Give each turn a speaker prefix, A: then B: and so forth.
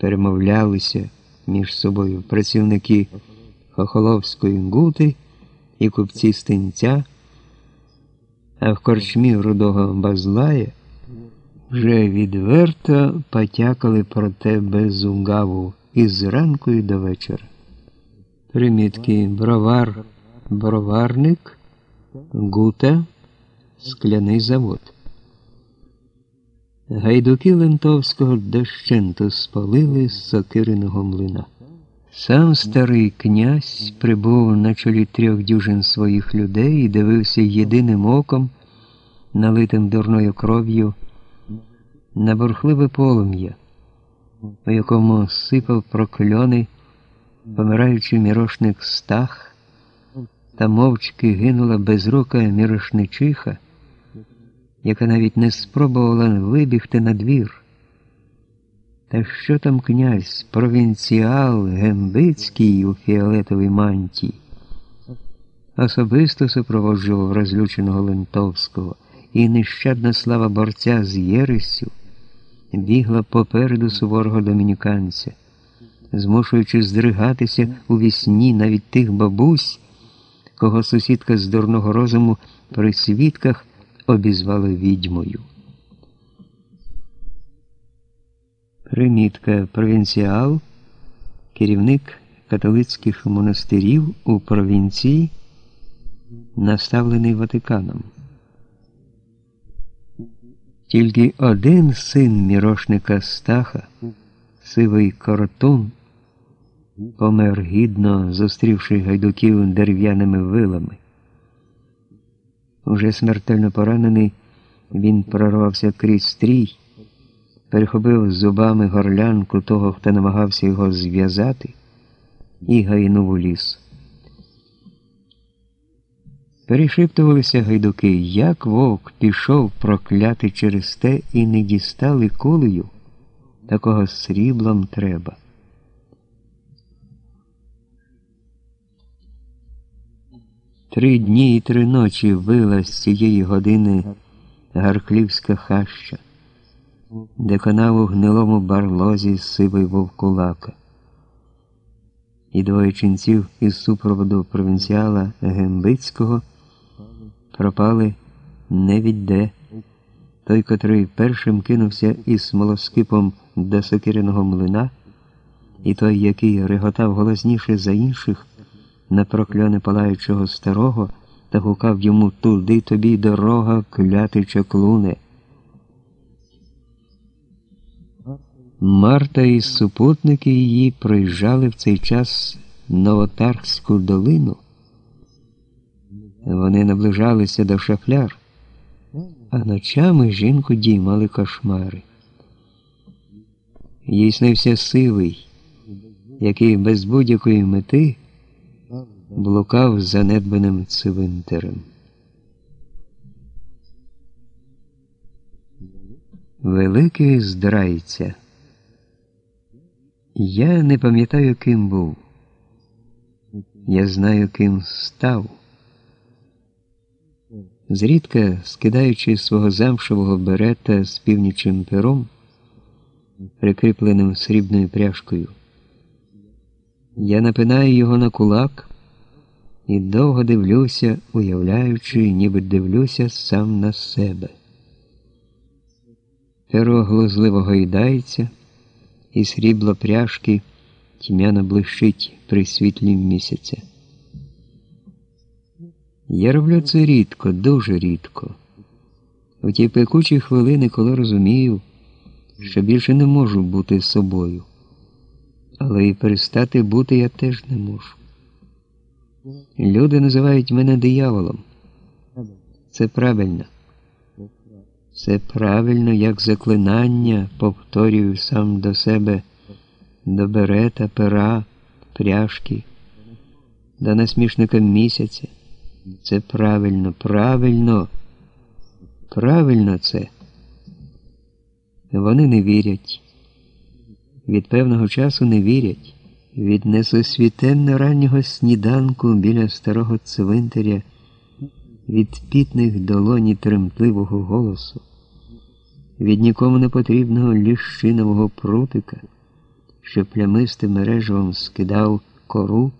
A: перемовлялися між собою працівники Хохоловської гути і купці стинця, а в корчмі рудого Базлая вже відверто потякали про те без угаву із ранку і до вечора. Примітки бровар, броварник, гута, скляний завод. Гайдуки Лентовського дощенту спалили з сокириного млина. Сам старий князь прибув на чолі трьох дюжин своїх людей і дивився єдиним оком, налитим дурною кров'ю, на бурхливе полум'я, у якому сипав прокльони, помираючий мірошник стах, та мовчки гинула безрука мірошничиха, яка навіть не спробувала вибігти на двір. Та що там князь, провінціал Гембицький у фіолетовій мантії? Особисто супроводжував розлюченого Лентовського, і нещадна слава борця з Єресю бігла попереду суворого домініканця, змушуючи здригатися у вісні навіть тих бабусь, кого сусідка з дурного розуму при свідках обізвала відьмою. Примітка провінціал, керівник католицьких монастирів у провінції, наставлений Ватиканом. Тільки один син мірошника Стаха, сивий Коротун, помер гідно, зустрівши гайдуків дерев'яними вилами. Уже смертельно поранений, він прорвався крізь стрій перехопив зубами горлянку того, хто намагався його зв'язати, і гайнув у ліс. Перешиптувалися гайдуки, як вовк пішов прокляти через те і не дістали кулею, такого сріблом треба. Три дні і три ночі вила з цієї години Гарклівська хаща де канав у гнилому барлозі сивий вовкулака. І двоє ченців із супроводу провінціала Гембицького пропали невідде. Той, котрий першим кинувся із смолоскипом до сокириного млина, і той, який реготав голосніше за інших на прокльони палаючого старого та гукав йому туди тобі дорога, кляти чоклуне. Марта і супутники її проїжджали в цей час Новотарську долину. Вони наближалися до шафляр, а ночами жінку діймали кошмари. Їй снився сивий, який без будь-якої мети блукав занедбаним цвинтарем. Великий здрайця. Я не пам'ятаю, ким був. Я знаю, ким став. Зрідка, скидаючи свого замшового берета з північним пером, прикріпленим срібною пряжкою, я напинаю його на кулак і довго дивлюся, уявляючи, ніби дивлюся сам на себе. Перо глузливо гойдається і срібло пряжки тьмяно блищить при світлі місяця. Я роблю це рідко, дуже рідко. У ті пекучі хвилини, коли розумію, що більше не можу бути собою, але і перестати бути я теж не можу. Люди називають мене дияволом. Це правильно. Це правильно, як заклинання, повторюю сам до себе, до берета, пера, пряжки, до насмішника місяця. Це правильно, правильно, правильно це. Вони не вірять. Від певного часу не вірять. Від несосвітенно раннього сніданку біля старого цвинтаря від пітних долоні тремтливого голосу, від нікому не потрібного ліщинового прутика. що плямистим мережевом скидав кору.